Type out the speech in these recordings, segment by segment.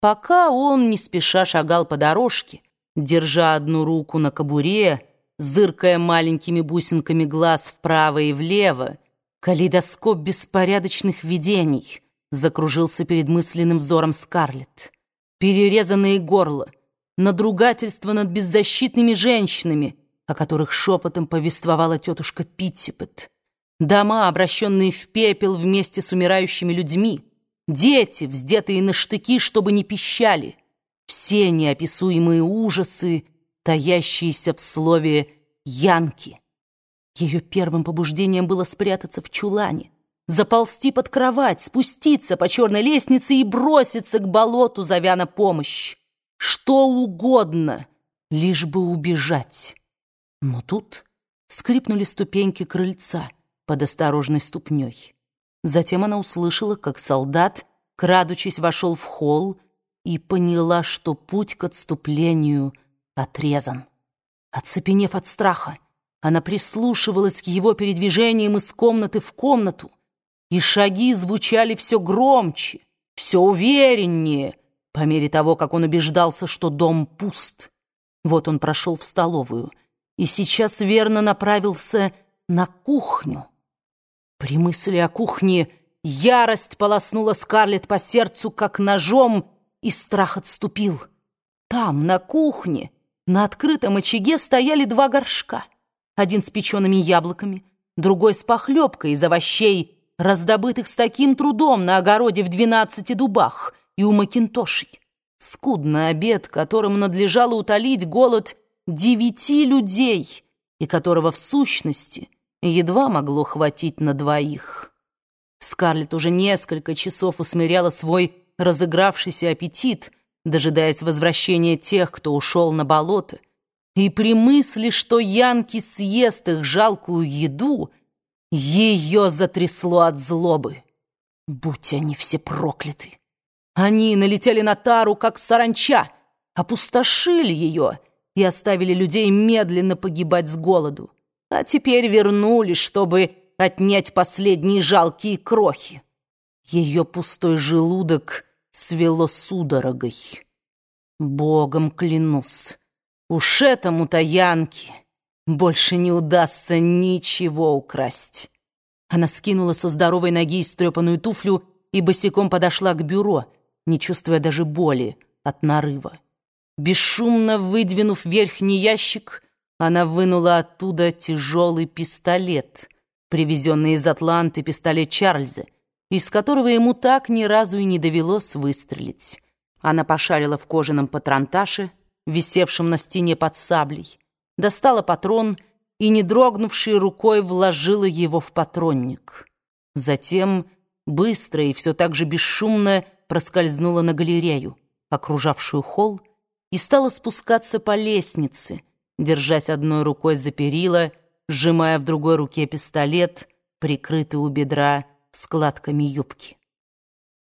пока он не спеша шагал по дорожке, держа одну руку на кобуре, зыркая маленькими бусинками глаз вправо и влево, калейдоскоп беспорядочных видений закружился перед мысленным взором Скарлетт. Перерезанные горла, надругательство над беззащитными женщинами, о которых шепотом повествовала тетушка Питтипет, дома, обращенные в пепел вместе с умирающими людьми, дети, вздетые на штыки, чтобы не пищали, все неописуемые ужасы, таящиеся в слове «янки». Ее первым побуждением было спрятаться в чулане, заползти под кровать, спуститься по черной лестнице и броситься к болоту, зовя на помощь. Что угодно, лишь бы убежать. Но тут скрипнули ступеньки крыльца под осторожной ступней. Затем она услышала, как солдат, крадучись, вошел в холл и поняла, что путь к отступлению отрезан. Оцепенев от страха, она прислушивалась к его передвижениям из комнаты в комнату, и шаги звучали все громче, все увереннее, по мере того, как он убеждался, что дом пуст. Вот он прошел в столовую и сейчас верно направился на кухню. При мысли о кухне ярость полоснула Скарлетт по сердцу, как ножом, и страх отступил. Там, на кухне, на открытом очаге стояли два горшка. Один с печеными яблоками, другой с похлебкой из овощей, раздобытых с таким трудом на огороде в двенадцати дубах и у Макинтошей. Скудный обед, которым надлежало утолить голод девяти людей, и которого в сущности едва могло хватить на двоих. Скарлетт уже несколько часов усмиряла свой разыгравшийся аппетит, дожидаясь возвращения тех, кто ушел на болото, и при мысли, что Янки съест их жалкую еду, ее затрясло от злобы. Будь они все прокляты! Они налетели на Тару, как саранча, опустошили ее и оставили людей медленно погибать с голоду, а теперь вернулись, чтобы отнять последние жалкие крохи. Ее пустой желудок свело судорогой. Богом клянусь, уж этому-то Янке больше не удастся ничего украсть. Она скинула со здоровой ноги истрепанную туфлю и босиком подошла к бюро, не чувствуя даже боли от нарыва. Бесшумно выдвинув верхний ящик, она вынула оттуда тяжелый пистолет, привезенный из Атланты пистолет Чарльза, из которого ему так ни разу и не довелось выстрелить. Она пошарила в кожаном патронташе, висевшем на стене под саблей, достала патрон и, не дрогнувшей рукой, вложила его в патронник. Затем быстро и все так же бесшумно проскользнула на галерею, окружавшую холл, и стала спускаться по лестнице, держась одной рукой за перила, сжимая в другой руке пистолет, прикрытый у бедра складками юбки.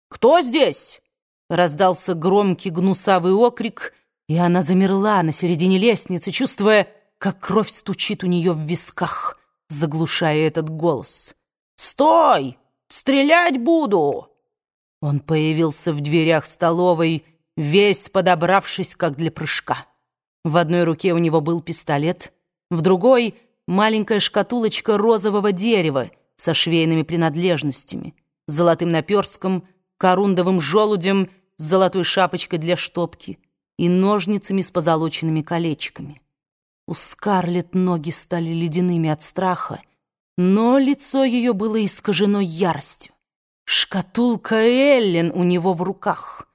«Кто здесь?» — раздался громкий гнусавый окрик, и она замерла на середине лестницы, чувствуя, как кровь стучит у нее в висках, заглушая этот голос. «Стой! Стрелять буду!» Он появился в дверях столовой, весь подобравшись, как для прыжка. В одной руке у него был пистолет, в другой — маленькая шкатулочка розового дерева со швейными принадлежностями, золотым наперстком, корундовым желудем с золотой шапочкой для штопки и ножницами с позолоченными колечками. У Скарлетт ноги стали ледяными от страха, но лицо ее было искажено яростью. Шкатулка Эллен у него в руках.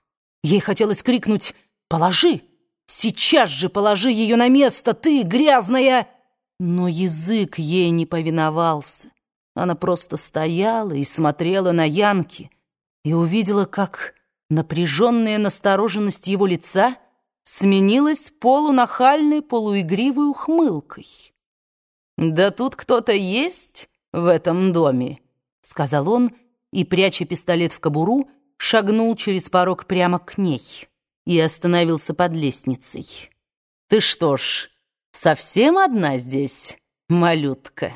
Ей хотелось крикнуть «Положи! Сейчас же положи ее на место, ты, грязная!» Но язык ей не повиновался. Она просто стояла и смотрела на Янки и увидела, как напряженная настороженность его лица — сменилась полунахальной, полуигривой ухмылкой. «Да тут кто-то есть в этом доме», — сказал он, и, пряча пистолет в кобуру, шагнул через порог прямо к ней и остановился под лестницей. «Ты что ж, совсем одна здесь, малютка?»